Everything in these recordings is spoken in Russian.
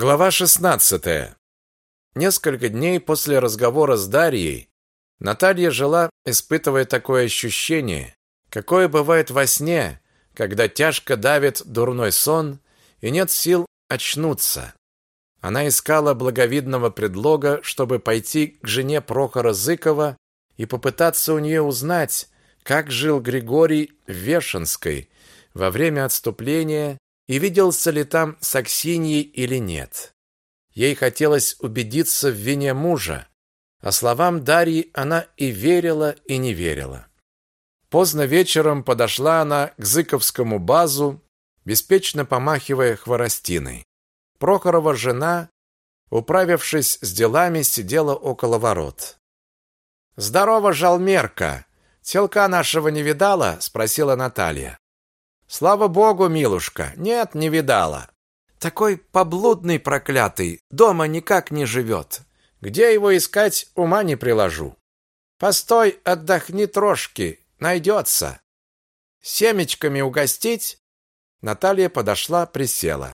Глава 16. Несколько дней после разговора с Дарьей Наталья жила, испытывая такое ощущение, какое бывает во сне, когда тяжко давит дурной сон и нет сил очнуться. Она искала благовидного предлога, чтобы пойти к жене Прохора Зыкова и попытаться у нее узнать, как жил Григорий в Вешенской во время отступления и виделся ли там с Аксиньей или нет. Ей хотелось убедиться в вине мужа, а словам Дарьи она и верила, и не верила. Поздно вечером подошла она к Зыковскому базу, беспечно помахивая хворостиной. Прохорова жена, управившись с делами, сидела около ворот. «Здорово, жалмерка! Телка нашего не видала?» – спросила Наталья. Слава богу, милушка, нет, не видала. Такой поблудный проклятый, дома никак не живет. Где его искать, ума не приложу. Постой, отдохни трошки, найдется. Семечками угостить? Наталья подошла, присела.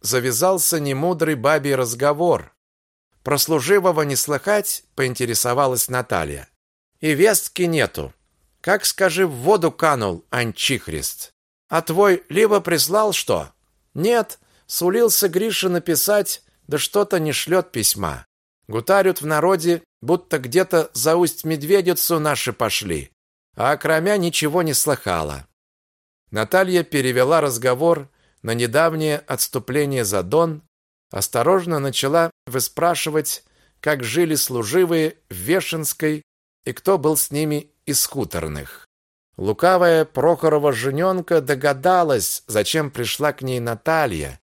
Завязался немудрый бабий разговор. Про служивого не слыхать, поинтересовалась Наталья. И вестки нету. Как, скажи, в воду канул анчихрист. А твой либо прислал что? Нет, сулился Гриша написать, да что-то не шлет письма. Гутарят в народе, будто где-то за усть медведицу наши пошли. А кроме ничего не слыхала. Наталья перевела разговор на недавнее отступление за Дон, осторожно начала выспрашивать, как жили служивые в Вешенской и кто был с ними из хуторных. Лукавая Прохорова жененка догадалась, зачем пришла к ней Наталья,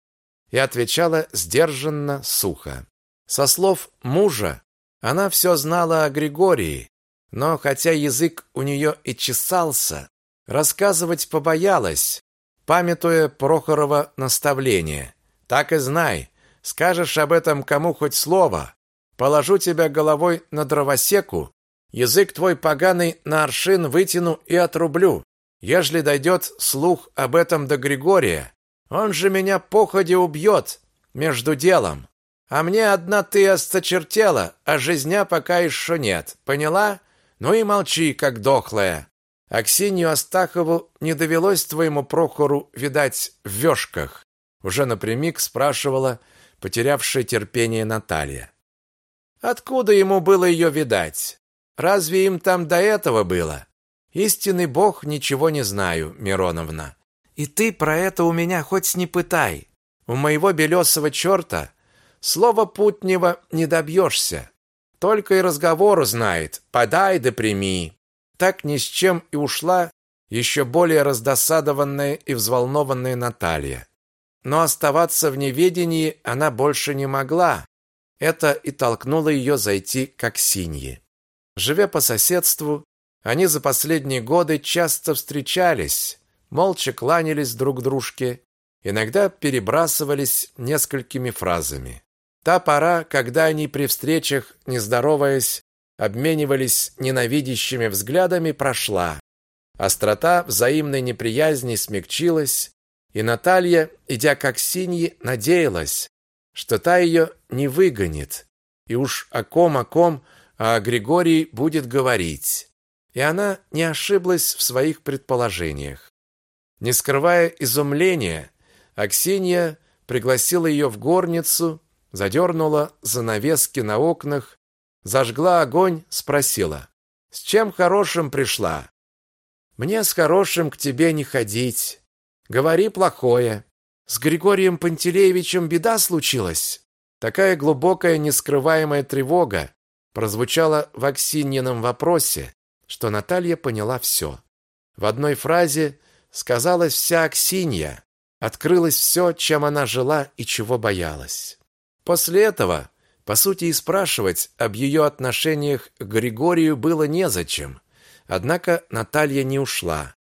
и отвечала сдержанно, сухо. Со слов мужа она все знала о Григории, но хотя язык у нее и чесался, рассказывать побоялась, памятуя Прохорова наставление. «Так и знай, скажешь об этом кому хоть слово, положу тебя головой на дровосеку Язык твой поганый на аршин вытяну и отрублю. Ежели дойдет слух об этом до Григория, он же меня походе убьет между делом. А мне одна ты осточертела, а жизня пока еще нет. Поняла? Ну и молчи, как дохлая. Аксинью Астахову не довелось твоему Прохору видать в вёшках. Уже напрямик спрашивала потерявшая терпение Наталья. Откуда ему было ее видать? Разве им там до этого было? Истинный Бог ничего не знаю, Мироновна. И ты про это у меня хоть не пытай. У моего белесого черта слова путнего не добьешься. Только и разговору знает. Подай да прими. Так ни с чем и ушла еще более раздосадованная и взволнованная Наталья. Но оставаться в неведении она больше не могла. Это и толкнуло ее зайти к Аксинье. Живя по соседству, они за последние годы часто встречались, молча кланялись друг дружке, иногда перебрасывались несколькими фразами. Та пора, когда они при встречах, не здороваясь, обменивались ненавидящими взглядами, прошла. Острота взаимной неприязни смягчилась, и Наталья, идя как синьи, надеялась, что та ее не выгонит, и уж о ком о ком а Григорий будет говорить. И она не ошиблась в своих предположениях. Не скрывая изумления, Аксинья пригласила ее в горницу, задернула занавески на окнах, зажгла огонь, спросила: "С чем хорошим пришла?" "Мне с хорошим к тебе не ходить. Говори плохое. С Григорием Пантелеевичем беда случилась". Такая глубокая, нескрываемая тревога прозвучало в Аксиньином вопросе, что Наталья поняла все. В одной фразе сказалась вся Аксинья, открылось все, чем она жила и чего боялась. После этого, по сути, и спрашивать об ее отношениях к Григорию было незачем. Однако Наталья не ушла.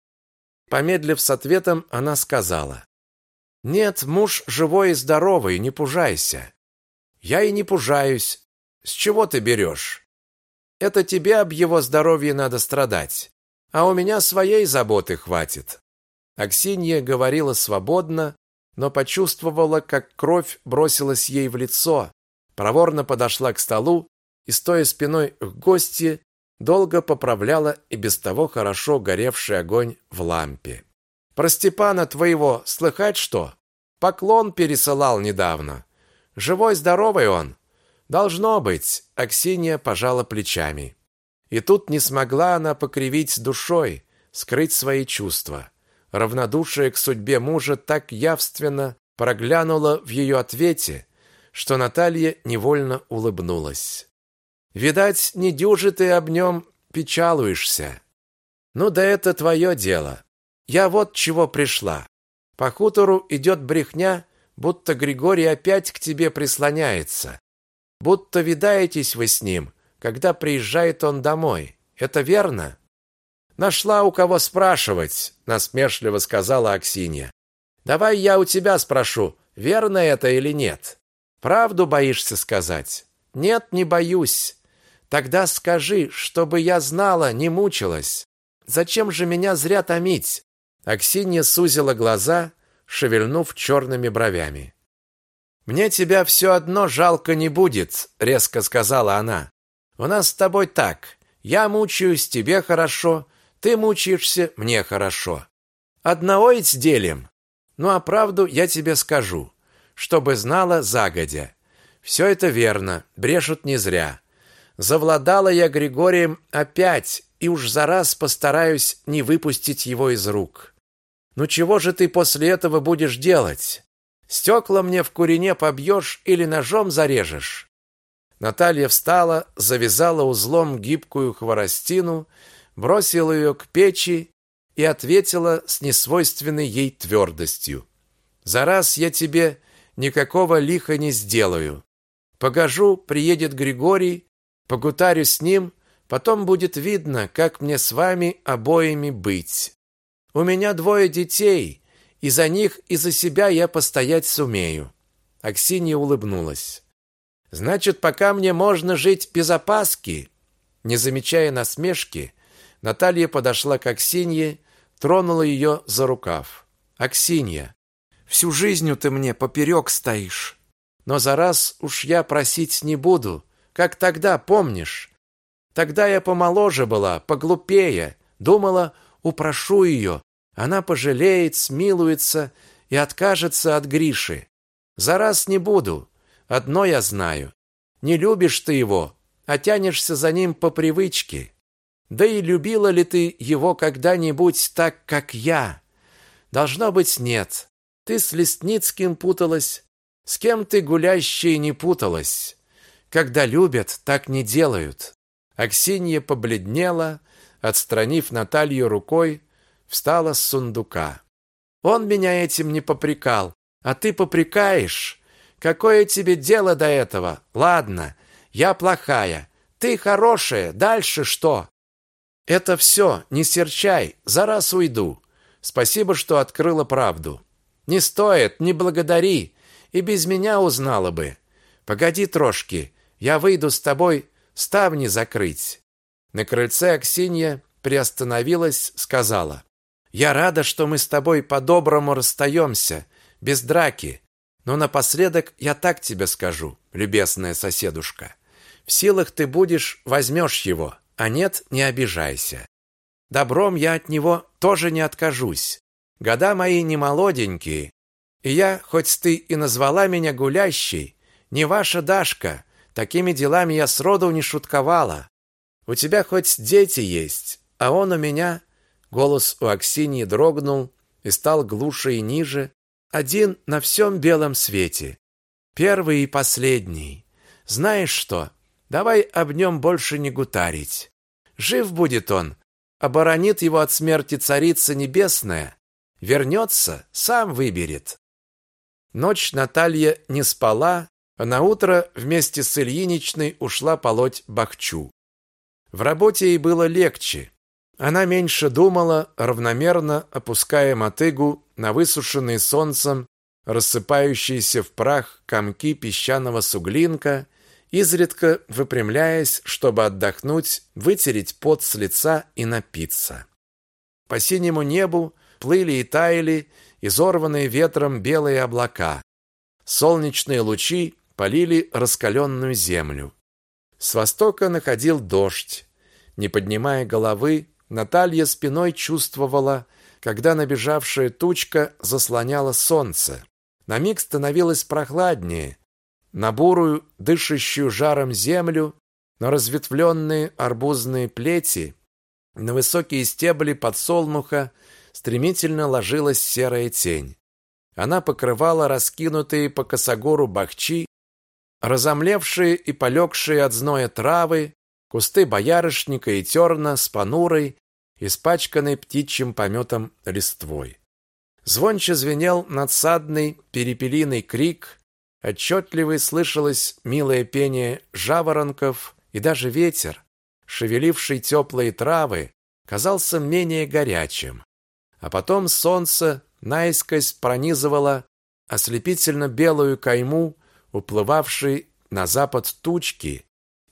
Помедлив с ответом, она сказала: "Нет, муж живой и здоровый, не пужайся". "Я и не пужаюсь, с чего ты берешь? Это тебе об его здоровье надо страдать, а у меня своей заботы хватит. Аксинья говорила свободно, но почувствовала, как кровь бросилась ей в лицо, проворно подошла к столу и, стоя спиной к гости, долго поправляла и без того хорошо горевший огонь в лампе. «Про Степана твоего слыхать что? Поклон пересылал недавно. Живой-здоровый он. Должно быть, Аксинья пожала плечами. И тут не смогла она покривить душой, скрыть свои чувства. Равнодушие к судьбе мужа так явственно проглянуло в ее ответе, что Наталья невольно улыбнулась. «Видать, не дюжи ты об нем печалуешься. Ну да это твое дело. Я вот чего пришла. По хутору идет брехня, будто Григорий опять к тебе прислоняется. Будто видаетесь вы с ним, когда приезжает он домой. Это верно? Нашла у кого спрашивать, насмешливо сказала Аксинья. Давай я у тебя спрошу, верно это или нет? Правду боишься сказать? Нет, не боюсь. Тогда скажи, чтобы я знала, не мучилась. Зачем же меня зря томить? Аксинья сузила глаза, шевельнув черными бровями. Мне тебя все одно жалко не будет, резко сказала она. У нас с тобой так. Я мучаюсь, тебе хорошо, ты мучаешься, мне хорошо. Одного ведь делим. Ну а правду я тебе скажу, чтобы знала загодя. Все это верно, брешут не зря. Завладала я Григорием опять, и уж за раз постараюсь не выпустить его из рук. Ну чего же ты после этого будешь делать? Стекла мне в курине побьешь или ножом зарежешь? Наталья встала, завязала узлом гибкую хворостину бросила ее к печи и ответила с несвойственной ей твердостью. «За раз я тебе никакого лиха не сделаю. Погожу, приедет Григорий, погутарю с ним, потом будет видно, как мне с вами обоими быть. У меня двое детей, и за них, и за себя я постоять сумею». Аксинья улыбнулась. «Значит, пока мне можно жить без опаски?» Не замечая насмешки, Наталья подошла к Аксинье, тронула ее за рукав. «Аксинья, всю жизнь ты мне поперек стоишь. Но за раз уж я просить не буду, как тогда, помнишь? Тогда я помоложе была, поглупее, думала, упрошу ее, она пожалеет, смилуется и откажется от Гриши. За раз не буду, одно я знаю. Не любишь ты его, а тянешься за ним по привычке. Да и любила ли ты его когда-нибудь так, как я? Должно быть, нет. Ты с Лесницким путалась, с кем ты гулящей не путалась. Когда любят, так не делают. Аксинья побледнела, отстранив Наталью рукой, встала с сундука. Он меня этим не попрекал, а ты попрекаешь. Какое тебе дело до этого? Ладно, я плохая, ты хорошая, дальше что? Это все, не серчай, за раз уйду. Спасибо, что открыла правду. Не стоит, не благодари, и без меня узнала бы. Погоди трошки, я выйду с тобой ставни закрыть. На крыльце Аксинья приостановилась, сказала: "Я рада, что мы с тобой по-доброму расстаемся, без драки. Но напоследок я так тебе скажу, любезная соседушка. В силах ты будешь, возьмешь его. А нет, не обижайся. Добром я от него тоже не откажусь. Года мои не молоденькие, и я, хоть ты и назвала меня гулящей, не ваша Дашка, такими делами я сроду не шутковала. У тебя хоть дети есть, а он у меня...» Голос у Аксиньи дрогнул и стал глуше и ниже. «Один на всем белом свете. Первый и последний. Знаешь что, Давай об нем больше не гутарить. Жив будет он, оборонит его от смерти царица небесная, вернется, сам выберет. Ночь Наталья не спала, а на утро вместе с Ильиничной ушла полоть бахчу. В работе ей было легче. Она меньше думала, равномерно опуская мотыгу на высушенные солнцем рассыпающиеся в прах комки песчаного суглинка изредка выпрямляясь, чтобы отдохнуть, вытереть пот с лица и напиться. По синему небу плыли и таяли изорванные ветром белые облака. Солнечные лучи полили раскаленную землю. С востока находил дождь. Не поднимая головы, Наталья спиной чувствовала, когда набежавшая тучка заслоняла солнце. На миг становилось прохладнее. На бурую, дышащую жаром землю, на разветвленные арбузные плети, на высокие стебли подсолнуха стремительно ложилась серая тень. Она покрывала раскинутые по косогору бахчи, разомлевшие и полегшие от зноя травы, кусты боярышника и терна с понурой, испачканной птичьим пометом листвой. Звонче звенел надсадный перепелиный крик, отчетливо слышалось милое пение жаворонков, и даже ветер, шевеливший теплые травы, казался менее горячим. А потом солнце наискось пронизывало ослепительно белую кайму, уплывавшей на запад тучки,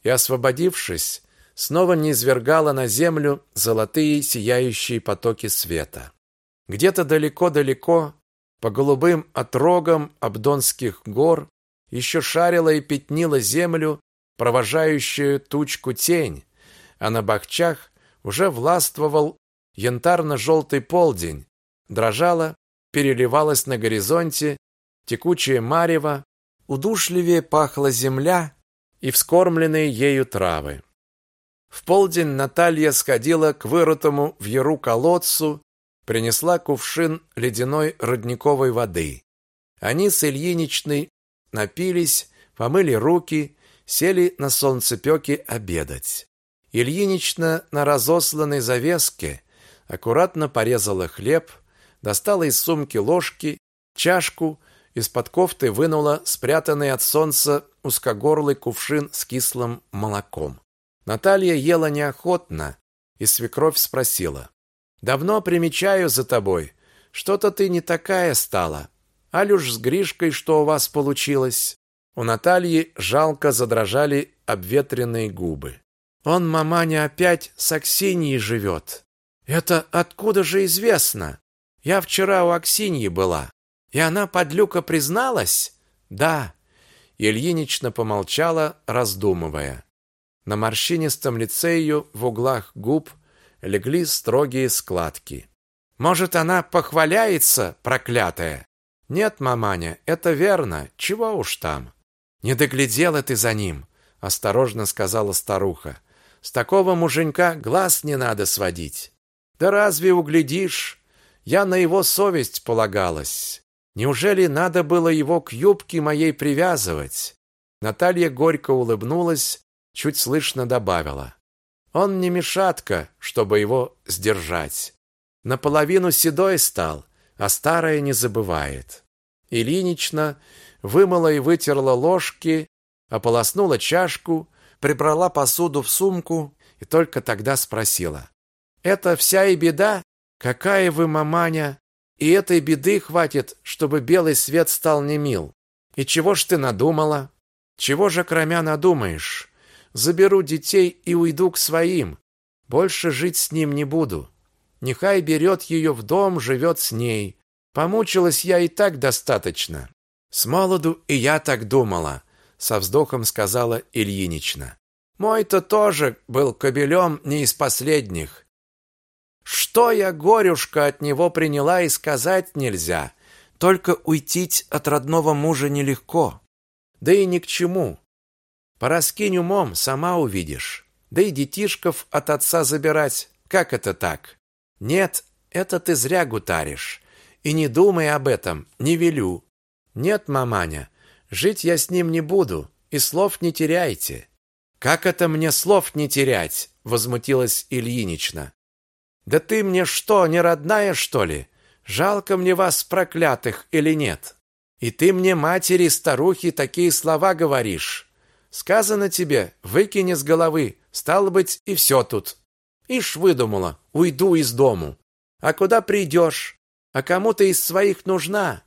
и, освободившись, снова низвергало на землю золотые сияющие потоки света. Где-то далеко-далеко, по голубым отрогам Абдонских гор, еще шарила и пятнила землю провожающую тучку тень, а на бахчах уже властвовал янтарно-желтый полдень, дрожала, переливалась на горизонте текучее марево, удушливее пахла земля и вскормленные ею травы. В полдень Наталья сходила к вырытому в яру колодцу, принесла кувшин ледяной родниковой воды. Они с Ильиничной напились, помыли руки, сели на солнцепёке обедать. Ильинична на разосланной завеске аккуратно порезала хлеб, достала из сумки ложки, чашку, из-под кофты вынула спрятанный от солнца узкогорлый кувшин с кислым молоком. Наталья ела неохотно, и свекровь спросила. «Давно примечаю за тобой. Что-то ты не такая стала. Алюш с Гришкой что у вас получилось?» У Натальи жалко задрожали обветренные губы. Он, маманя, опять с Аксиньей живет. Это откуда же известно? Я вчера у Аксиньи была. И она подлюка призналась? Да. Ильинична помолчала, раздумывая. На морщинистом лице ее в углах губ легли строгие складки. Может, она похваляется, проклятая? Нет, маманя, это верно. Чего уж там? Не доглядела ты за ним, осторожно сказала старуха. С такого муженька глаз не надо сводить. Да разве углядишь? Я на его совесть полагалась. Неужели надо было его к юбке моей привязывать? Наталья горько улыбнулась, чуть слышно добавила: Он не мешатка, чтобы его сдержать. Наполовину седой стал, а старое не забывает. Ильинична вымыла и вытерла ложки, ополоснула чашку, прибрала посуду в сумку и только тогда спросила. «Это вся и беда? Какая вы маманя! И этой беды хватит, чтобы белый свет стал немил. И чего ж ты надумала? Чего же, кромя, надумаешь? Заберу детей и уйду к своим. Больше жить с ним не буду. Нехай берет ее в дом, живет с ней. Помучилась я и так достаточно. С молоду и я так думала, со вздохом сказала Ильинична. Мой-то тоже был кобелем не из последних. Что я горюшка от него приняла и сказать нельзя. Только уйти от родного мужа нелегко. Да и ни к чему. Пораскинь умом, сама увидишь. Да и детишков от отца забирать. Как это так? Нет, это ты зря гутаришь. И не думай об этом, не велю. Нет, маманя, жить я с ним не буду, и слов не теряйте. Как это мне слов не терять? возмутилась Ильинична. Да ты мне что, не родная, что ли? Жалко мне вас проклятых или нет? И ты мне матери старухи такие слова говоришь. Сказано тебе, выкини с головы, стало быть, и все тут. Ишь выдумала, уйду из дому. А куда придешь? А кому ты из своих нужна?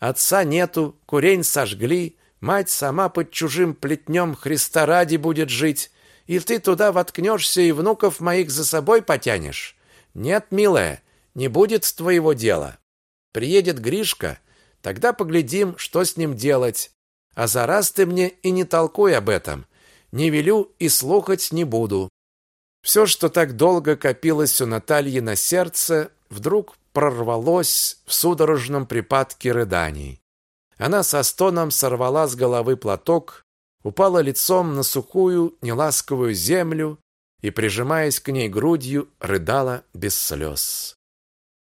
Отца нету, курень сожгли, мать сама под чужим плетнем Христа ради будет жить, и ты туда воткнешься и внуков моих за собой потянешь. Нет, милая, не будет твоего дела. Приедет Гришка, тогда поглядим, что с ним делать. А за раз ты мне и не толкуй об этом. Не велю и слухать не буду. Все, что так долго копилось у Натальи на сердце, вдруг прорвалось в судорожном припадке рыданий. Она со стоном сорвала с головы платок, упала лицом на сухую, неласковую землю и, прижимаясь к ней грудью, рыдала без слез.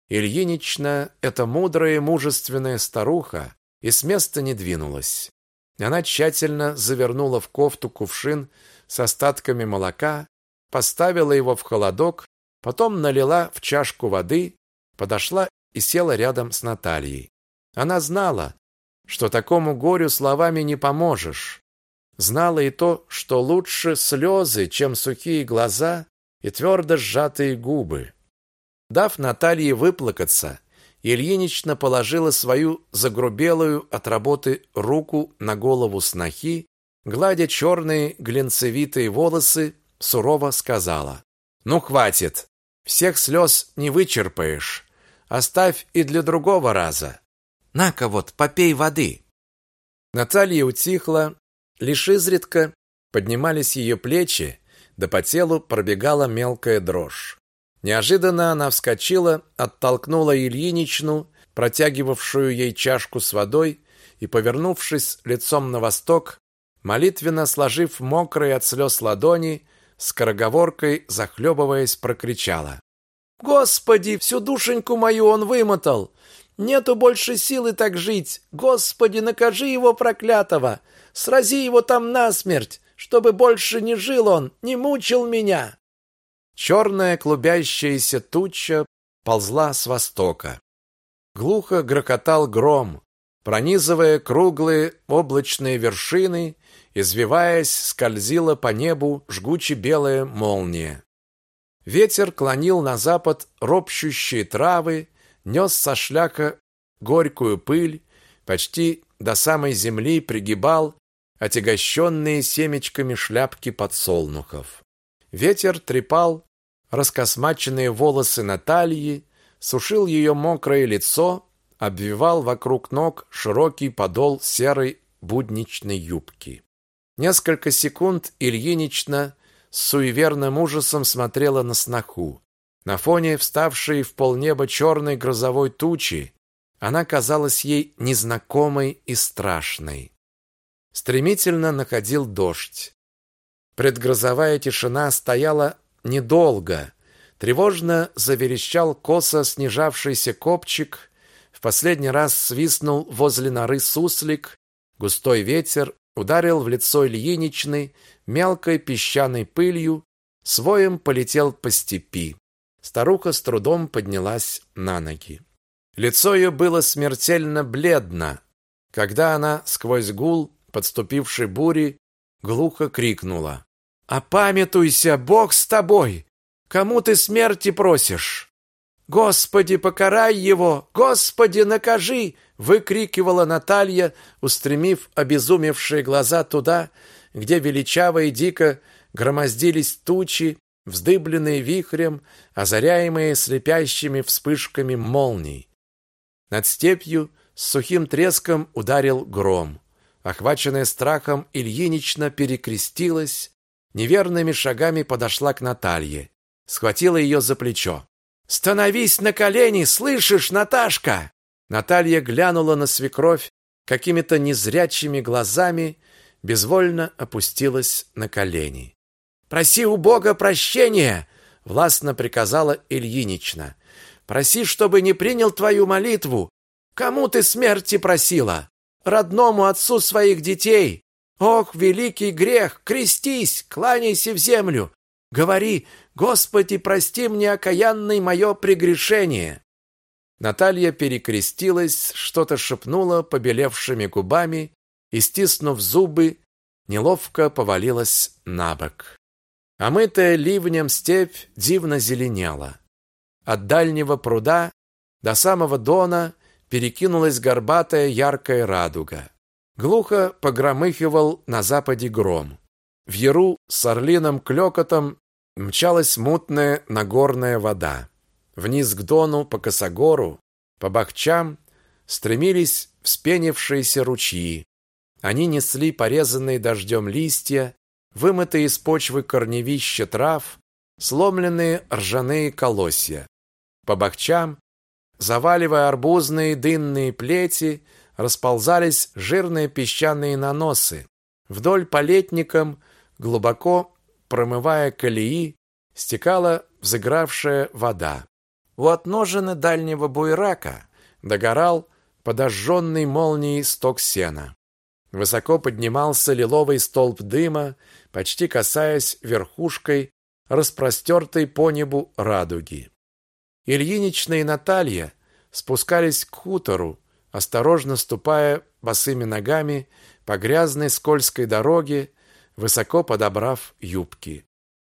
Ильинична, эта мудрая и мужественная старуха, и с места не двинулась. Она тщательно завернула в кофту кувшин с остатками молока, поставила его в холодок, потом налила в чашку воды, подошла и села рядом с Натальей. Она знала, что такому горю словами не поможешь. Знала и то, что лучше слезы, чем сухие глаза и твердо сжатые губы. Дав Наталье выплакаться, Ильинична положила свою загрубелую от работы руку на голову снохи, гладя черные глинцевитые волосы, сурово сказала: "Ну хватит. Всех слез не вычерпаешь. Оставь и для другого раза. На-ка вот, попей воды". Наталья утихла, лишь изредка поднимались ее плечи, да по телу пробегала мелкая дрожь. Неожиданно она вскочила, оттолкнула Ильиничну, протягивавшую ей чашку с водой, и, повернувшись лицом на восток, молитвенно сложив мокрые от слез ладони, скороговоркой, захлебываясь, прокричала. «Господи, всю душеньку мою он вымотал! Нету больше силы так жить! Господи, накажи его проклятого! Срази его там насмерть, чтобы больше не жил он, не мучил меня!» Черная клубящаяся туча ползла с востока. Глухо грохотал гром, пронизывая круглые облачные вершины, извиваясь, скользила по небу жгуче белая молния. Ветер клонил на запад ропщущие травы, нес со шляка горькую пыль, почти до самой земли пригибал отягощенные семечками шляпки подсолнухов. Ветер трепал раскосмаченные волосы Натальи, сушил ее мокрое лицо, обвивал вокруг ног широкий подол серой будничной юбки. Несколько секунд Ильинична с суеверным ужасом смотрела на сноху. На фоне вставшей в полнеба черной грозовой тучи она казалась ей незнакомой и страшной. Стремительно находил дождь. Предгрозовая тишина стояла недолго. Тревожно заверещал косо снижавшийся копчик, в последний раз свистнул возле норы суслик, густой ветер ударил в лицо Ильиничны мелкой песчаной пылью, своем полетел по степи. Старуха с трудом поднялась на ноги. Лицо ее было смертельно бледно, когда она сквозь гул подступившей бури глухо крикнула: Опамятуйся, Бог с тобой! Кому ты смерти просишь? Господи, покарай его! Господи, накажи! выкрикивала Наталья, устремив обезумевшие глаза туда, где величаво и дико громоздились тучи, вздыбленные вихрем, озаряемые слепящими вспышками молний. Над степью с сухим треском ударил гром. Охваченная страхом, Ильинична перекрестилась, неверными шагами подошла к Наталье, схватила ее за плечо. «Становись на колени, слышишь, Наташка!» Наталья глянула на свекровь какими-то незрячими глазами, безвольно опустилась на колени. «Проси у Бога прощения!» — властно приказала Ильинична. «Проси, чтобы не принял твою молитву. Кому ты смерти просила? Родному отцу своих детей, Ох, великий грех! Крестись, кланяйся в землю! Говори, Господи, прости мне окаянное мое прегрешение!» Наталья перекрестилась, что-то шепнула побелевшими губами и, стиснув зубы, неловко повалилась на бок. Омытая ливнем степь дивно зеленела. От дальнего пруда до самого дона перекинулась горбатая яркая радуга. Глухо погромыхивал на западе гром. В яру с орлиным клёкотом мчалась мутная нагорная вода. Вниз к дону по косогору По бахчам стремились вспенившиеся ручьи. Они несли порезанные дождем листья, вымытые из почвы корневища трав, сломленные ржаные колосья. По бахчам, заваливая арбузные дынные плети, расползались жирные песчаные наносы. Вдоль по летникам, глубоко промывая колеи, стекала взыгравшая вода. У отножины дальнего буйрака догорал подожженный молнией сток сена. Высоко поднимался лиловый столб дыма, почти касаясь верхушкой распростертой по небу радуги. Ильинична и Наталья спускались к хутору, осторожно ступая босыми ногами по грязной скользкой дороге, высоко подобрав юбки.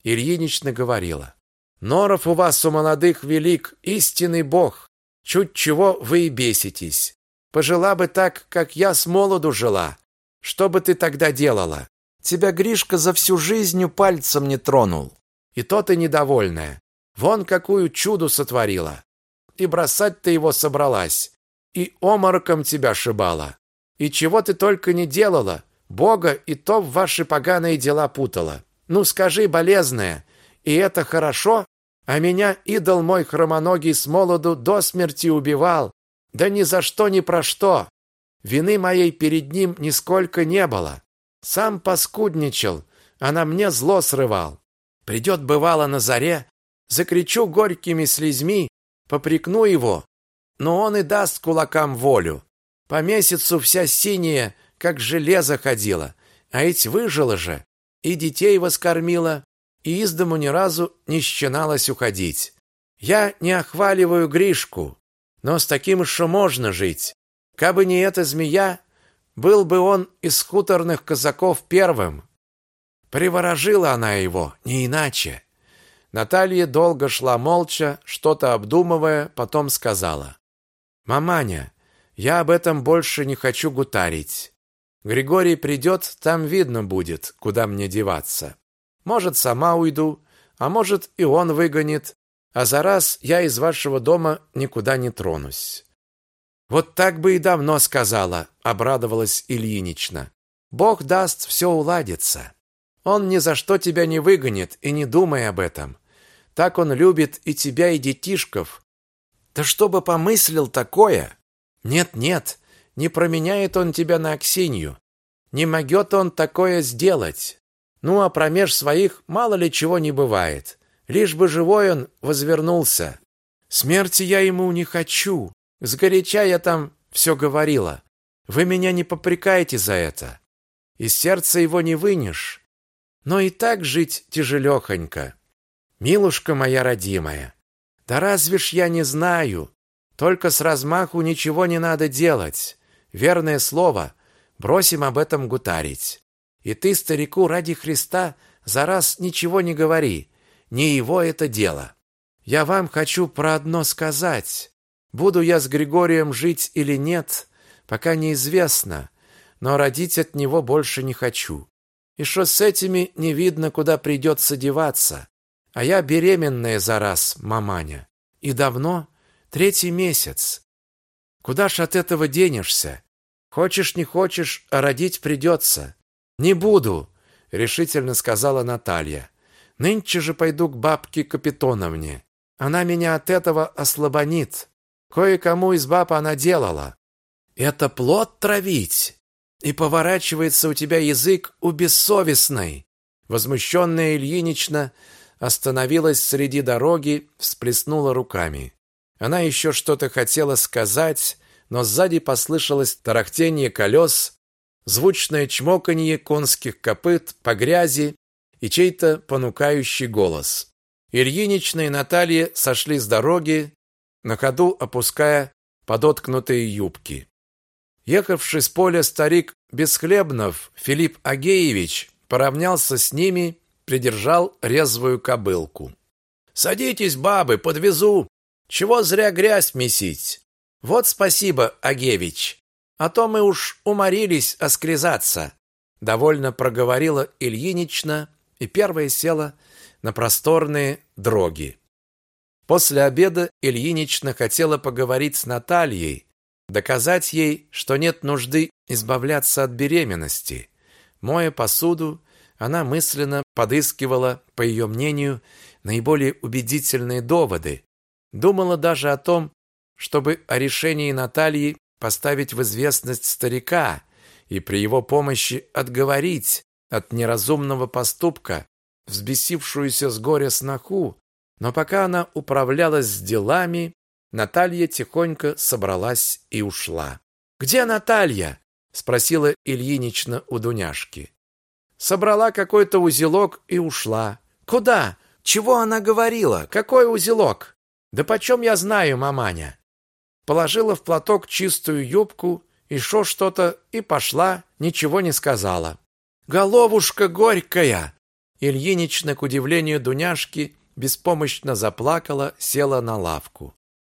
Ильинична говорила, «Норов у вас у молодых велик, истинный бог. Чуть чего вы и беситесь. Пожила бы так, как я с молоду жила. Что бы ты тогда делала? Тебя Гришка за всю жизнь пальцем не тронул. И то ты недовольная. Вон какую чуду сотворила. И бросать ты его собралась. И омороком тебя шибала. И чего ты только не делала. Бога и то в ваши поганые дела путала. Ну скажи, болезная, и это хорошо? А меня идол мой хромоногий с молоду до смерти убивал. Да ни за что ни про что. Вины моей перед ним нисколько не было. Сам поскудничал, а на мне зло срывал. Придет бывало на заре, закричу горькими слезьми, попрекну его, но он и даст кулакам волю. По месяцу вся синяя, как железо ходила, а ведь выжила же, и детей воскормила, и из дому ни разу не щеналась уходить. Я не охваливаю Гришку, но с таким еще можно жить. Кабы не эта змея, был бы он из хуторных казаков первым. Приворожила она его, не иначе. Наталья долго шла молча, что-то обдумывая, потом сказала. «Маманя, я об этом больше не хочу гутарить. Григорий придет, там видно будет, куда мне деваться. Может, сама уйду, а может, и он выгонит, а за раз я из вашего дома никуда не тронусь». «Вот так бы и давно сказала», — обрадовалась Ильинична. «Бог даст, все уладится. Он ни за что тебя не выгонит, и не думай об этом. Так он любит и тебя, и детишков. Да чтобы помыслил такое? Нет-нет, не променяет он тебя на Аксинью. Не могет он такое сделать. Ну, а промеж своих мало ли чего не бывает. Лишь бы живой он возвернулся. Смерти я ему не хочу, Сгоряча я там все говорила. Вы меня не попрекайте за это. Из сердца его не вынешь. Но и так жить тяжелехонько. Милушка моя родимая, да разве ж я не знаю? Только с размаху ничего не надо делать. Верное слово, бросим об этом гутарить. И ты, старику, ради Христа, за раз ничего не говори. Не его это дело. Я вам хочу про одно сказать. Буду я с Григорием жить или нет, пока неизвестно, но родить от него больше не хочу. И что с этими не видно, куда придется деваться. А я беременная за раз, маманя. И давно? Третий месяц. Куда ж от этого денешься? Хочешь, не хочешь, а родить придется. Не буду, решительно сказала Наталья. Нынче же пойду к бабке Капитоновне. Она меня от этого ослабонит. Кое-кому из баб она делала. Это плод травить. И поворачивается у тебя язык у бессовестной. Возмущенная Ильинична остановилась среди дороги, всплеснула руками. Она еще что-то хотела сказать, но сзади послышалось тарахтение колес, звучное чмоканье конских копыт по грязи и чей-то понукающий голос. Ильинична и Наталья сошли с дороги, на ходу опуская подоткнутые юбки. Ехавший с поля старик Бесхлебнов Филипп Агеевич поравнялся с ними, придержал резвую кобылку. «Садитесь, бабы, подвезу. Чего зря грязь месить? Вот спасибо, Агеевич. А то мы уж уморились оскрезаться», довольно проговорила Ильинична и первая села на просторные дроги. После обеда Ильинична хотела поговорить с Натальей, доказать ей, что нет нужды избавляться от беременности. Моя посуду, она мысленно подыскивала, по ее мнению, наиболее убедительные доводы. Думала даже о том, чтобы о решении Натальи поставить в известность старика и при его помощи отговорить от неразумного поступка взбесившуюся с горя сноху, но пока она управлялась с делами, Наталья тихонько собралась и ушла. «Где Наталья?» – спросила Ильинична у Дуняшки. Собрала какой-то узелок и ушла. «Куда? Чего она говорила? Какой узелок?» «Да почем я знаю, маманя?» Положила в платок чистую юбку, шо что-то, и пошла, ничего не сказала. «Головушка горькая!» Ильинична, к удивлению Дуняшки, беспомощно заплакала, села на лавку.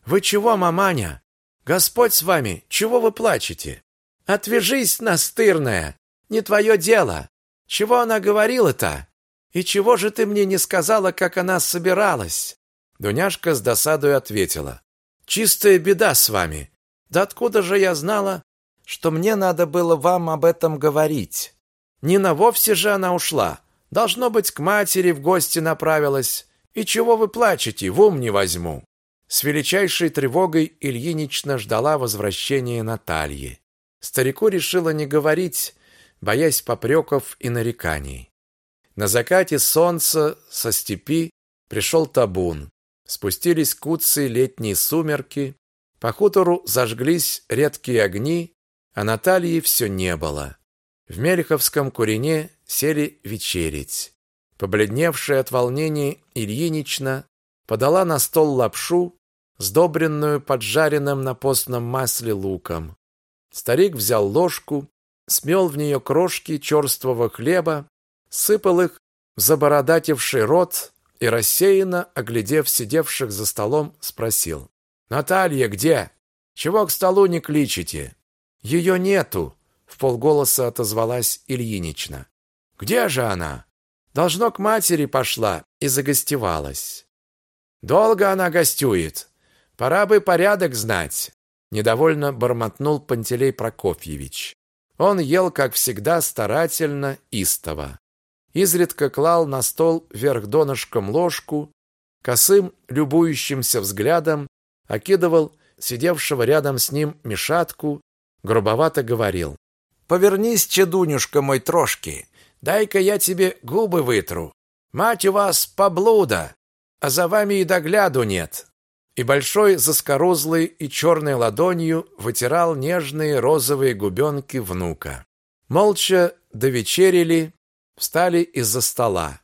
«Вы чего, маманя? Господь с вами, чего вы плачете? Отвяжись, настырная! Не твое дело! Чего она говорила-то? И чего же ты мне не сказала, как она собиралась?» Дуняшка с досадой ответила. «Чистая беда с вами. Да откуда же я знала, что мне надо было вам об этом говорить?» Не на вовсе же она ушла. Должно быть, к матери в гости направилась. И чего вы плачете, в ум не возьму. С величайшей тревогой Ильинична ждала возвращения Натальи. Старику решила не говорить, боясь попреков и нареканий. На закате солнца со степи пришел табун. Спустились куцы летние сумерки, по хутору зажглись редкие огни, а Натальи все не было. В Мельховском курине сели вечерить. Побледневшая от волнения Ильинична подала на стол лапшу, сдобренную поджаренным на постном масле луком. Старик взял ложку, смел в нее крошки черствого хлеба, сыпал их в забородативший рот и, рассеянно, оглядев сидевших за столом, спросил. «Наталья где? Чего к столу не кличете?» «Ее нету», в полголоса отозвалась Ильинична. Где же она? Должно к матери пошла и загостевалась. Долго она гостюет. Пора бы порядок знать, недовольно бормотнул Пантелей Прокофьевич. Он ел, как всегда, старательно, истово. Изредка клал на стол вверх донышком ложку, косым, любующимся взглядом окидывал сидевшего рядом с ним мешатку, грубовато говорил: Повернись, чадунюшка мой трошки, дай-ка я тебе губы вытру. Мать у вас поблуда, а за вами и догляду нет. И большой заскорузлой и черной ладонью вытирал нежные розовые губенки внука. Молча довечерили, встали из-за стола.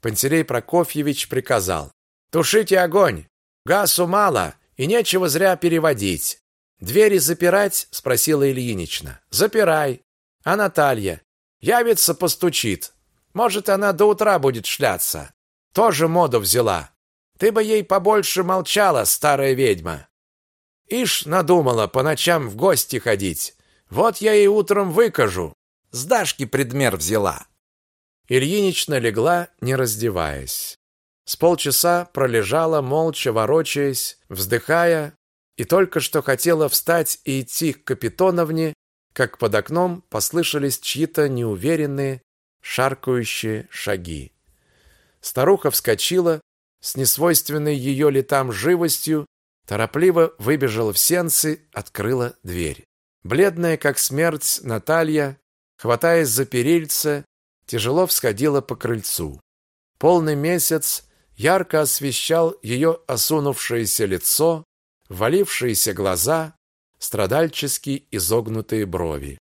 Пантелей Прокофьевич приказал: "Тушите огонь. Газу мало, и нечего зря переводить. Двери запирать?" спросила Ильинична. "Запирай. А Наталья? Явится, постучит. Может, она до утра будет шляться. Тоже моду взяла. Ты бы ей побольше молчала, старая ведьма. Ишь, надумала по ночам в гости ходить. Вот я ей утром выкажу. С Дашки предмер взяла. Ильинична легла, не раздеваясь. С полчаса пролежала, молча ворочаясь, вздыхая, и только что хотела встать и идти к Капитоновне, как под окном послышались чьи-то неуверенные, шаркающие шаги. Старуха вскочила с несвойственной ее летам живостью, торопливо выбежала в сенцы, открыла дверь. Бледная, как смерть, Наталья, хватаясь за перильце, тяжело всходила по крыльцу. Полный месяц ярко освещал ее осунувшееся лицо, валившиеся глаза, страдальчески изогнутые брови.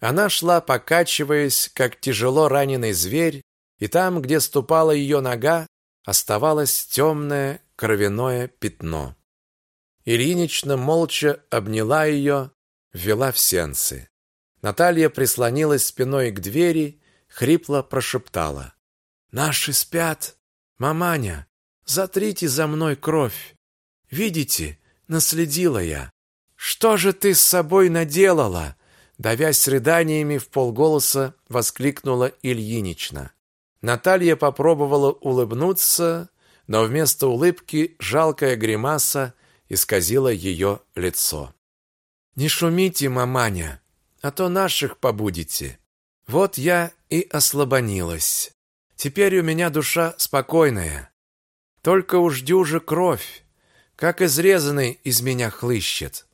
Она шла, покачиваясь, как тяжело раненый зверь, и там, где ступала ее нога, оставалось темное кровяное пятно. Ильинична молча обняла ее, ввела в сенцы. Наталья прислонилась спиной к двери, хрипло прошептала: "Наши спят, маманя, затрите за мной кровь. Видите, наследила я. Что же ты с собой наделала? давясь рыданиями в полголоса, воскликнула Ильинична. Наталья попробовала улыбнуться, но вместо улыбки жалкая гримаса исказила ее лицо. «Не шумите, маманя, а то наших побудете. Вот я и ослабонилась. Теперь у меня душа спокойная. Только уж дюжа кровь, как изрезанный из меня хлыщет.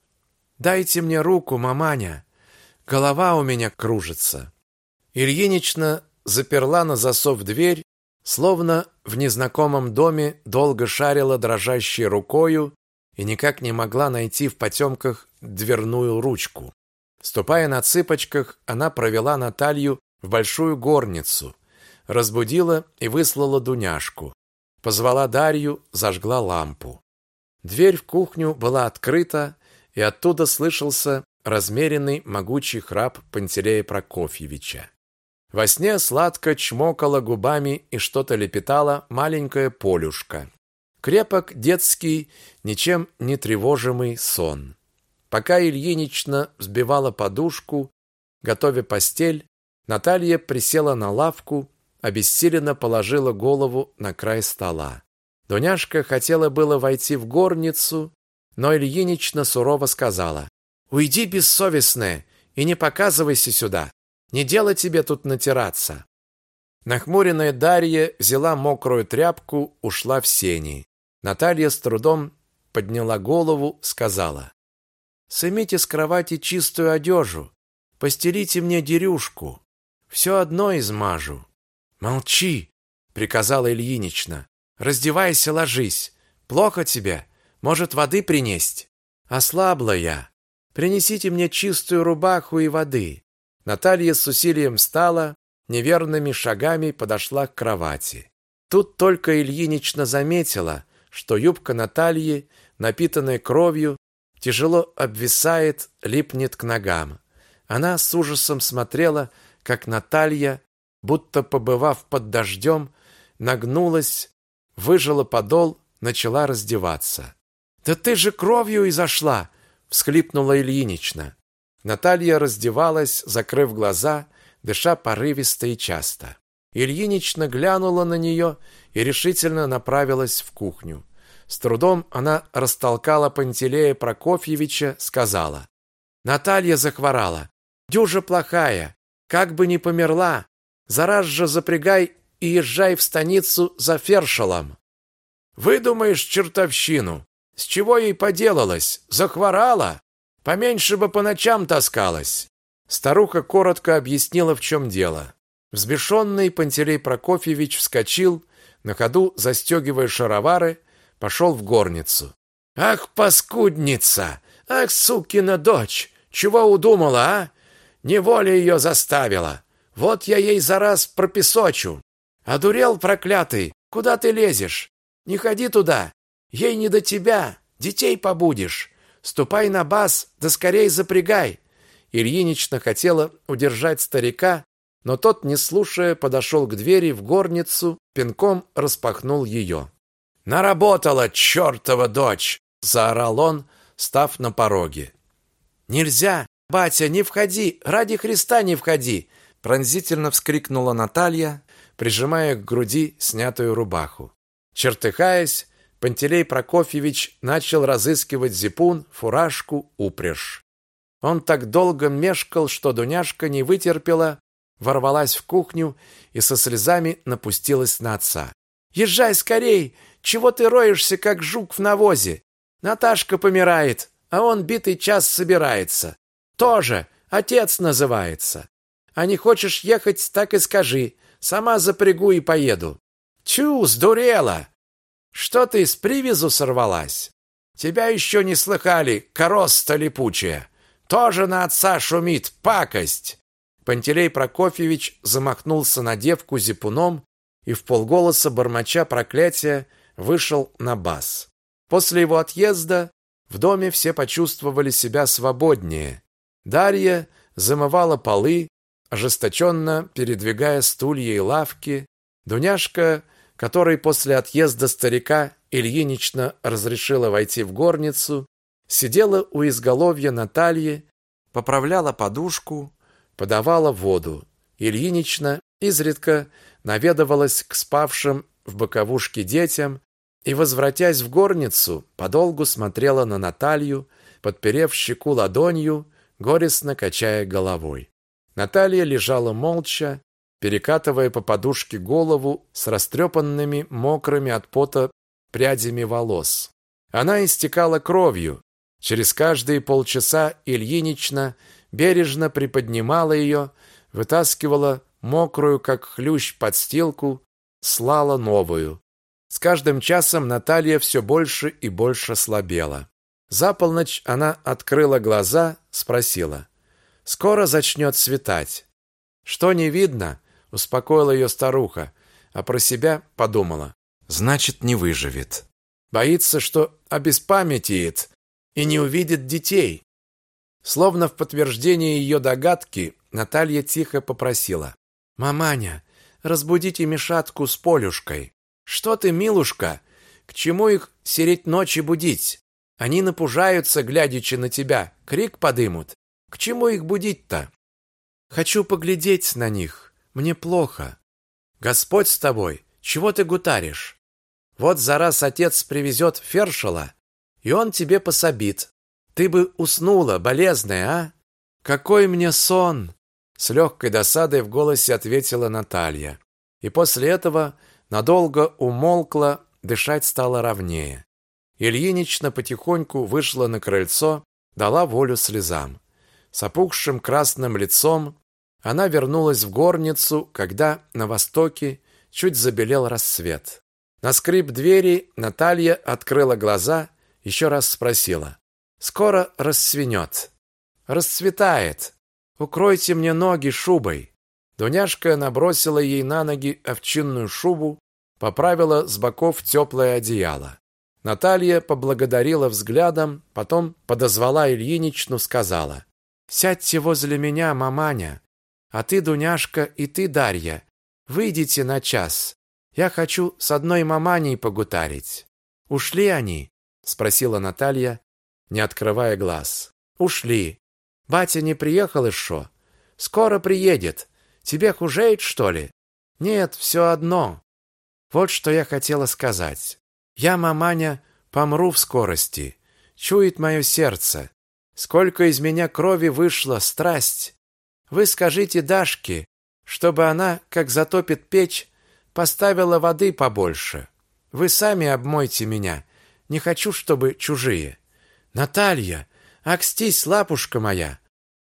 Дайте мне руку, маманя, голова у меня кружится». Ильинична заперла на засов дверь, словно в незнакомом доме долго шарила дрожащей рукою и никак не могла найти в потемках дверную ручку. Ступая на цыпочках, она провела Наталью в большую горницу, разбудила и выслала Дуняшку. Позвала Дарью, зажгла лампу. Дверь в кухню была открыта, и оттуда слышался размеренный могучий храп Пантелея Прокофьевича. Во сне сладко чмокала губами и что-то лепетала маленькая Полюшка. Крепок детский, ничем не тревожимый сон. Пока Ильинична взбивала подушку, готовя постель, Наталья присела на лавку, обессиленно положила голову на край стола. Дуняшка хотела было войти в горницу, но Ильинична сурово сказала: "Уйди, бессовестная, и не показывайся сюда. Не дело тебе тут натираться. Нахмуренная Дарья взяла мокрую тряпку, ушла в сени. Наталья с трудом подняла голову, сказала: "Сымите с кровати чистую одежу, постелите мне дерюшку, все одно измажу". "Молчи", приказала Ильинична. "Раздевайся, ложись. Плохо тебе? Может, воды принести?" "Ослабла я. Принесите мне чистую рубаху и воды". Наталья с усилием встала, неверными шагами подошла к кровати. Тут только Ильинична заметила, что юбка Натальи, напитанная кровью, тяжело обвисает, липнет к ногам. Она с ужасом смотрела, как Наталья, будто побывав под дождем, нагнулась, выжила подол, начала раздеваться. «Да ты же кровью изошла!» — всхлипнула Ильинична. Наталья раздевалась, закрыв глаза, дыша порывисто и часто. Ильинична глянула на нее и решительно направилась в кухню. С трудом она растолкала Пантелея Прокофьевича, сказала: "Наталья захворала. Дюжа плохая, как бы ни померла. Зараз же запрягай и езжай в станицу за фершелом". "Выдумаешь чертовщину. С чего ей поделалось? Захворала?" Поменьше бы по ночам таскалась. Старуха коротко объяснила, в чем дело. Взбешенный Пантелей Прокофьевич вскочил, на ходу застегивая шаровары, пошел в горницу. Ах, паскудница! Ах, сукина дочь! Чего удумала, а? Неволя ее заставила. Вот я ей за раз пропесочу. Одурел проклятый, куда ты лезешь? Не ходи туда. Ей не до тебя, детей побудешь. Ступай на бас, да скорей запрягай. Ильинична хотела удержать старика, но тот, не слушая, подошел к двери в горницу, пинком распахнул ее. «Наработала, чертова дочь!» – заорал он, став на пороге. «Нельзя! Батя, не входи! Ради Христа не входи!» – пронзительно вскрикнула Наталья, прижимая к груди снятую рубаху. Чертыхаясь, Пантелей Прокофьевич начал разыскивать зипун, фуражку, упряжь. Он так долго мешкал, что Дуняшка не вытерпела, ворвалась в кухню и со слезами напустилась на отца. «Езжай скорей! Чего ты роешься, как жук в навозе? Наташка помирает, а он битый час собирается. Тоже отец называется. А не хочешь ехать, так и скажи. Сама запрягу и поеду». «Тю, сдурела!» Что ты с привязу сорвалась? Тебя еще не слыхали, короста липучая. Тоже на отца шумит, пакость. Пантелей Прокофьевич замахнулся на девку зипуном и в полголоса бормоча проклятия вышел на бас. После его отъезда в доме все почувствовали себя свободнее. Дарья замывала полы, ожесточенно передвигая стулья и лавки. Дуняшка которой после отъезда старика Ильинична разрешила войти в горницу, сидела у изголовья Натальи, поправляла подушку, подавала воду. Ильинична изредка наведывалась к спавшим в боковушке детям, и, возвратясь в горницу, подолгу смотрела на Наталью, подперев щеку ладонью, горестно качая головой. Наталья лежала молча, перекатывая по подушке голову с растрепанными, мокрыми от пота прядями волос. Она истекала кровью. Через каждые полчаса Ильинична бережно приподнимала ее, вытаскивала мокрую, как хлющ, подстилку, слала новую. С каждым часом Наталья все больше и больше слабела. За полночь она открыла глаза, спросила. «Скоро зачнет светать». «Что не видно?» – успокоила ее старуха, а про себя подумала. «Значит, не выживет. Боится, что обеспамятеет и не увидит детей». Словно в подтверждение ее догадки, Наталья тихо попросила. «Маманя, разбудите Мишатку с Полюшкой». Что ты, милушка? К чему их сереть ночи будить? Они напужаются, глядячи на тебя, крик подымут. К чему их будить-то? Хочу поглядеть на них. Мне плохо. Господь с тобой. Чего ты гутаришь? Вот за раз отец привезет фершела, и он тебе пособит. Ты бы уснула, болезная, а? Какой мне сон! С легкой досадой в голосе ответила Наталья. И после этого надолго умолкла, дышать стало ровнее. Ильинична потихоньку вышла на крыльцо, дала волю слезам. С опухшим красным лицом она вернулась в горницу, когда на востоке чуть забелел рассвет. На скрип двери Наталья открыла глаза, еще раз спросила. «Скоро рассвенет». «Расцветает. Укройте мне ноги шубой». Дуняшка набросила ей на ноги овчинную шубу, поправила с боков теплое одеяло. Наталья поблагодарила взглядом, потом подозвала Ильиничну, сказала: "Сядьте возле меня, маманя, а ты, Дуняшка, и ты, Дарья, выйдите на час. Я хочу с одной маманей погутарить". "Ушли они?" спросила Наталья, не открывая глаз. "Ушли. Батя не приехал еще. Скоро приедет. Тебе хужеет, что ли?" "Нет, все одно. Вот что я хотела сказать. Я, маманя, помру в скорости. Чует мое сердце. Сколько из меня крови вышло, страсть. Вы скажите Дашке, чтобы она, как затопит печь, поставила воды побольше. Вы сами обмойте меня. Не хочу, чтобы чужие. Наталья, акстись, лапушка моя.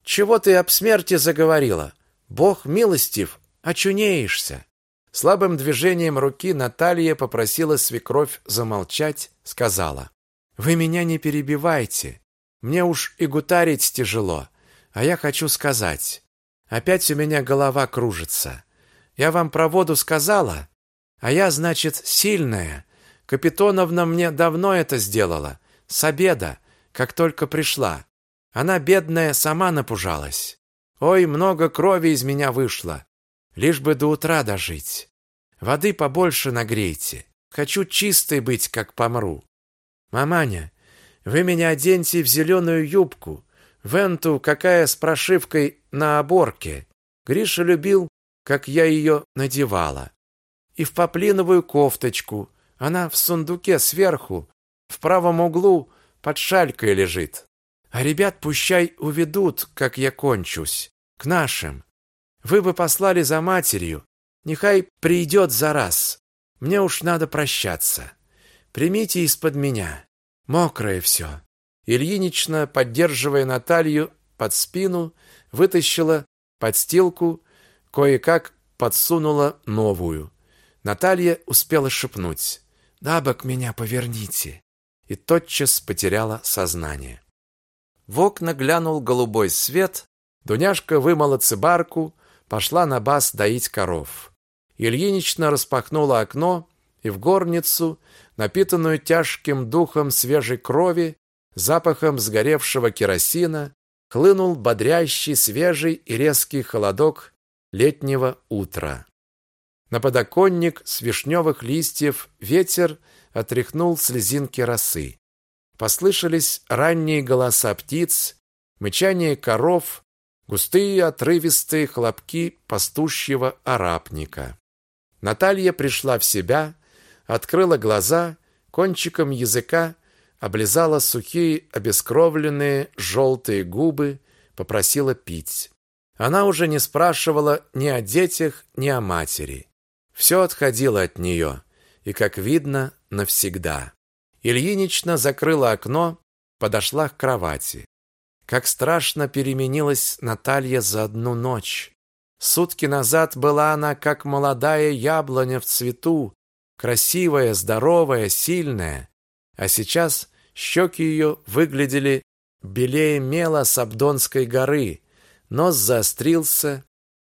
Чего ты об смерти заговорила? Бог милостив, очунеешься. Слабым движением руки Наталья попросила свекровь замолчать, сказала: "Вы меня не перебивайте. Мне уж и гутарить тяжело, а я хочу сказать. Опять у меня голова кружится. Я вам про воду сказала, а я, значит, сильная. Капитоновна мне давно это сделала, с обеда, как только пришла. Она бедная сама напужалась. Ой, много крови из меня вышло лишь бы до утра дожить. Воды побольше нагрейте. Хочу чистой быть, как помру. Маманя, вы меня оденьте в зеленую юбку, в энту, какая с прошивкой на оборке. Гриша любил, как я ее надевала. И в поплиновую кофточку. Она в сундуке сверху, в правом углу под шалькой лежит. А ребят пущай уведут, как я кончусь, к нашим. Вы бы послали за матерью. Нехай придет за раз. Мне уж надо прощаться. Примите из-под меня. Мокрое все. Ильинична, поддерживая Наталью под спину, вытащила подстилку, кое-как подсунула новую. Наталья успела шепнуть: "На бок меня поверните", и тотчас потеряла сознание. В окна глянул голубой свет, Дуняшка вымыла цибарку, пошла на бас доить коров. Ильинична распахнула окно, и в горницу, напитанную тяжким духом свежей крови, запахом сгоревшего керосина, хлынул бодрящий, свежий и резкий холодок летнего утра. На подоконник с вишневых листьев ветер отряхнул слезинки росы. Послышались ранние голоса птиц, мычание коров, густые отрывистые хлопки пастушьего арапника. Наталья пришла в себя, открыла глаза, кончиком языка облизала сухие, обескровленные желтые губы, попросила пить. Она уже не спрашивала ни о детях, ни о матери. Все отходило от нее, и, как видно, навсегда. Ильинична закрыла окно, подошла к кровати. Как страшно переменилась Наталья за одну ночь. Сутки назад была она как молодая яблоня в цвету, красивая, здоровая, сильная, а сейчас щеки ее выглядели белее мела с Абдонской горы, Нос заострился,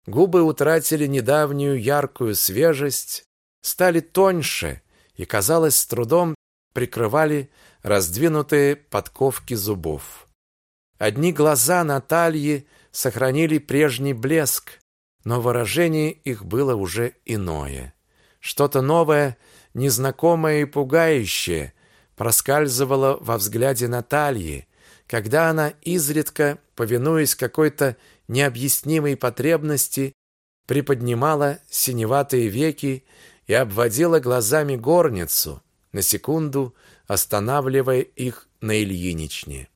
губы утратили недавнюю яркую свежесть, стали тоньше и, казалось, с трудом прикрывали раздвинутые подковки зубов. Одни глаза Натальи сохранили прежний блеск, но выражение их было уже иное. Что-то новое, незнакомое и пугающее проскальзывало во взгляде Натальи, когда она изредка, повинуясь какой-то необъяснимой потребности, приподнимала синеватые веки и обводила глазами горницу, на секунду останавливая их на Ильиничне.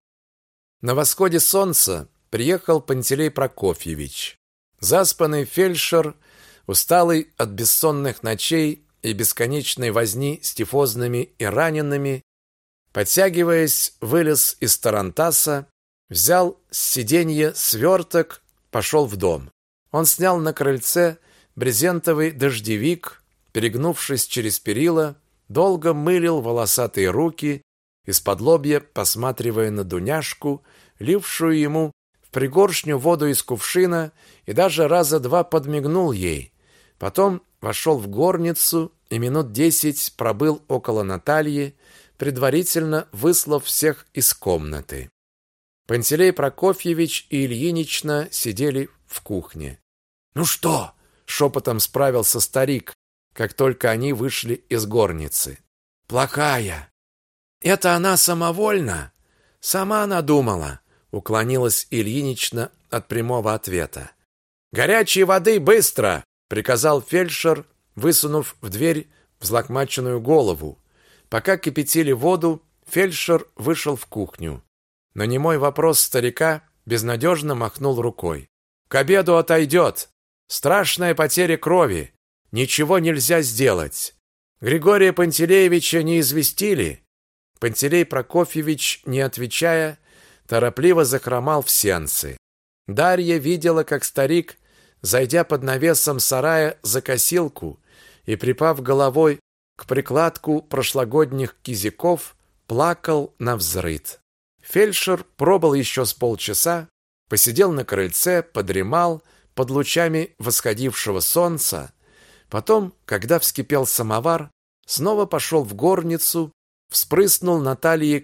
На восходе солнца приехал Пантелей Прокофьевич. Заспанный фельдшер, усталый от бессонных ночей и бесконечной возни с тифозными и ранеными, Подтягиваясь, вылез из тарантаса, взял с сиденья сверток, пошел в дом. Он снял на крыльце брезентовый дождевик, перегнувшись через перила, долго мылил волосатые руки, из-под лобья посматривая на Дуняшку, лившую ему в пригоршню воду из кувшина и даже раза два подмигнул ей. Потом вошел в горницу и минут десять пробыл около Натальи, предварительно выслав всех из комнаты. Пантелей Прокофьевич и Ильинична сидели в кухне. «Ну что?» — шепотом справился старик, как только они вышли из горницы. «Плохая. Это она самовольно? Сама надумала», — уклонилась Ильинична от прямого ответа. «Горячей воды быстро!» — приказал фельдшер, высунув в дверь взлохмаченную голову, Пока кипятили воду, фельдшер вышел в кухню. На немой вопрос старика безнадежно махнул рукой. «К обеду отойдет. Страшная потеря крови. Ничего нельзя сделать. Григория Пантелеевича не известили?» Пантелей Прокофьевич, не отвечая, торопливо захромал в сенцы. Дарья видела, как старик, зайдя под навесом сарая за косилку и припав головой к прикладку прошлогодних кизиков плакал на взрыд. Фельдшер пробыл еще с полчаса, посидел на крыльце, подремал под лучами восходившего солнца. Потом, когда вскипел самовар, снова пошел в горницу, вспрыснул на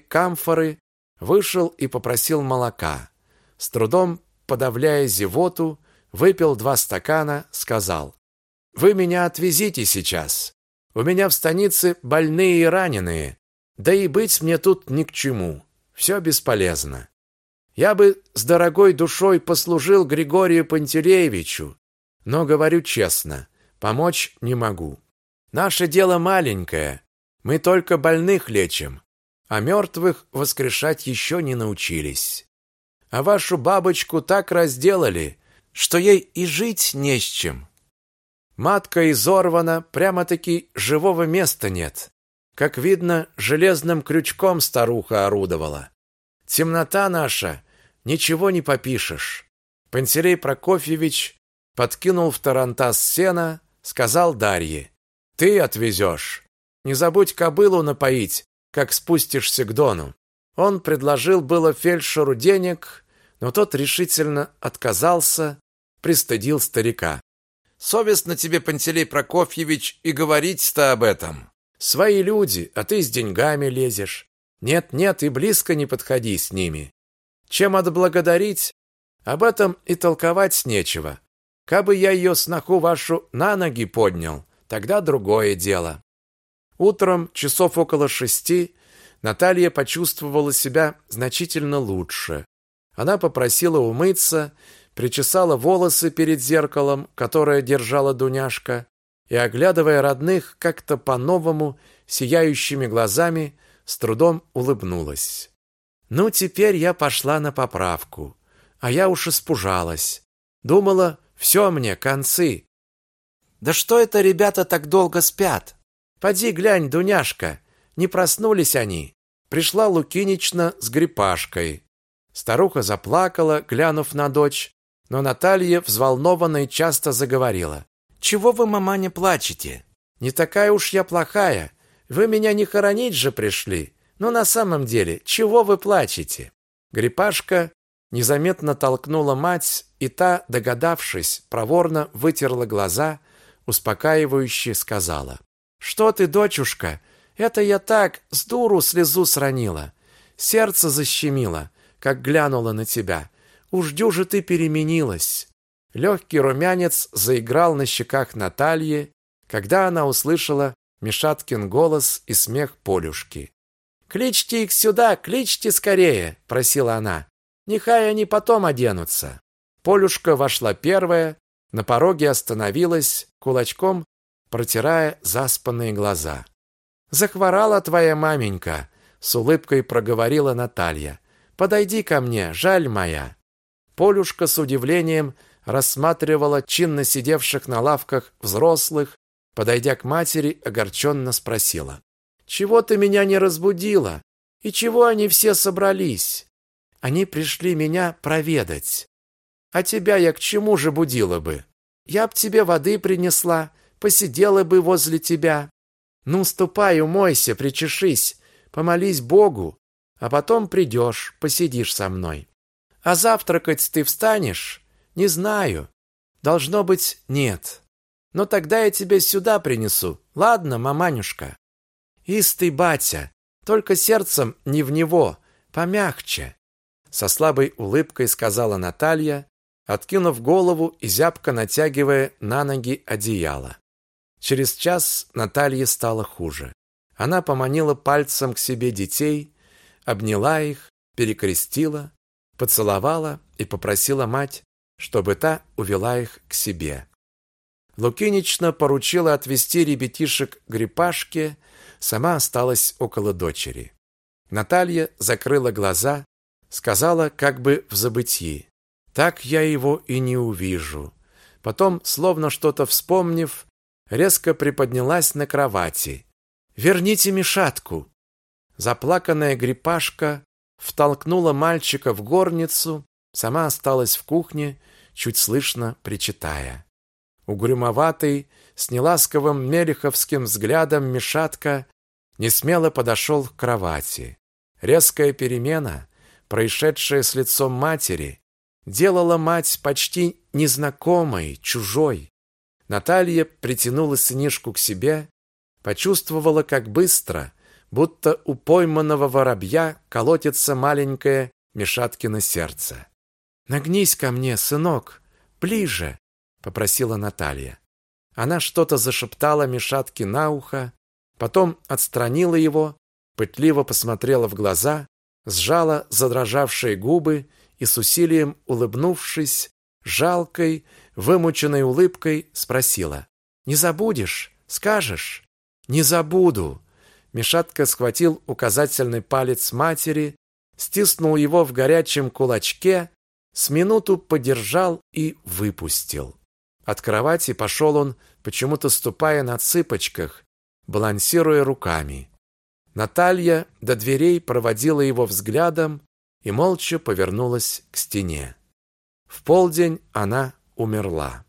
камфоры, вышел и попросил молока. С трудом, подавляя зевоту, выпил два стакана, сказал, «Вы меня отвезите сейчас. У меня в станице больные и раненые, да и быть мне тут ни к чему. Все бесполезно. Я бы с дорогой душой послужил Григорию Пантелеевичу, но говорю честно, помочь не могу. Наше дело маленькое, мы только больных лечим, а мертвых воскрешать еще не научились. А вашу бабочку так разделали, что ей и жить не с чем. Матка изорвана, прямо-таки живого места нет. Как видно, железным крючком старуха орудовала. Темнота наша, ничего не попишешь. Пантелей Прокофьевич подкинул в тарантас сена, сказал Дарье, «Ты отвезешь. Не забудь кобылу напоить, как спустишься к Дону». Он предложил было фельдшеру денег, но тот решительно отказался, пристыдил старика. Совестно тебе, Пантелей Прокофьевич, и говорить-то об этом. Свои люди, а ты с деньгами лезешь. Нет, нет, и близко не подходи с ними. Чем отблагодарить? Об этом и толковать нечего. Кабы я ее сноху вашу на ноги поднял, тогда другое дело. Утром, часов около шести, Наталья почувствовала себя значительно лучше. Она попросила умыться причесала волосы перед зеркалом, которое держала Дуняшка, и, оглядывая родных как-то по-новому, сияющими глазами, с трудом улыбнулась. Ну, теперь я пошла на поправку. А я уж испужалась. Думала, все мне, концы. Да что это ребята так долго спят? Поди глянь, Дуняшка, не проснулись они. Пришла Лукинична с грипашкой. Старуха заплакала, глянув на дочь, но Наталья взволнованно и часто заговорила. «Чего вы, мама, не плачете? Не такая уж я плохая. Вы меня не хоронить же пришли. Но на самом деле, чего вы плачете?» Грипашка незаметно толкнула мать, и та, догадавшись, проворно вытерла глаза, успокаивающе сказала. «Что ты, дочушка? Это я так, с дуру слезу сранила. Сердце защемило как глянула на тебя. Уж дюже ты переменилась. Легкий румянец заиграл на щеках Натальи, когда она услышала Мишаткин голос и смех Полюшки. «Кличьте их сюда, кличьте скорее!» – просила она. «Нехай они потом оденутся». Полюшка вошла первая, на пороге остановилась, кулачком протирая заспанные глаза. «Захворала твоя маменька», – с улыбкой проговорила Наталья. Подойди ко мне, жаль моя. Полюшка с удивлением рассматривала чинно сидевших на лавках взрослых, подойдя к матери, огорченно спросила: "Чего ты меня не разбудила? И чего они все собрались? Они пришли меня проведать. А тебя я к чему же будила бы? Я б тебе воды принесла, посидела бы возле тебя. Ну, ступай, умойся, причешись, помолись Богу, а потом придешь, посидишь со мной. А завтракать ты встанешь? Не знаю. Должно быть, нет. Но тогда я тебе сюда принесу. Ладно, маманюшка. Истый батя, только сердцем не в него, помягче. Со слабой улыбкой сказала Наталья, откинув голову и зябко натягивая на ноги одеяло. Через час Наталье стало хуже. Она поманила пальцем к себе детей, обняла их, перекрестила, поцеловала и попросила мать, чтобы та увела их к себе. Лукинична поручила отвезти ребятишек Грипашке, сама осталась около дочери. Наталья закрыла глаза, сказала как бы в забытии: "Так я его и не увижу". Потом, словно что-то вспомнив, резко приподнялась на кровати. "Верните Мишатку", Заплаканная Грипашка втолкнула мальчика в горницу, сама осталась в кухне, чуть слышно причитая. Угрюмоватый, с неласковым мелеховским взглядом Мишатка несмело подошел к кровати. Резкая перемена, происшедшая с лицом матери, делала мать почти незнакомой, чужой. Наталья притянула сынишку к себе, почувствовала, как быстро, будто у пойманного воробья колотится маленькое Мишаткино сердце. «Нагнись ко мне, сынок, ближе!» — попросила Наталья. Она что-то зашептала Мишатке на ухо, потом отстранила его, пытливо посмотрела в глаза, сжала задрожавшие губы и с усилием улыбнувшись, жалкой, вымученной улыбкой спросила: "Не забудешь? Скажешь?" "Не забуду", Мишатка схватил указательный палец матери, стиснул его в горячем кулачке, с минуту подержал и выпустил. От кровати пошел он, почему-то ступая на цыпочках, балансируя руками. Наталья до дверей проводила его взглядом и молча повернулась к стене. В полдень она умерла.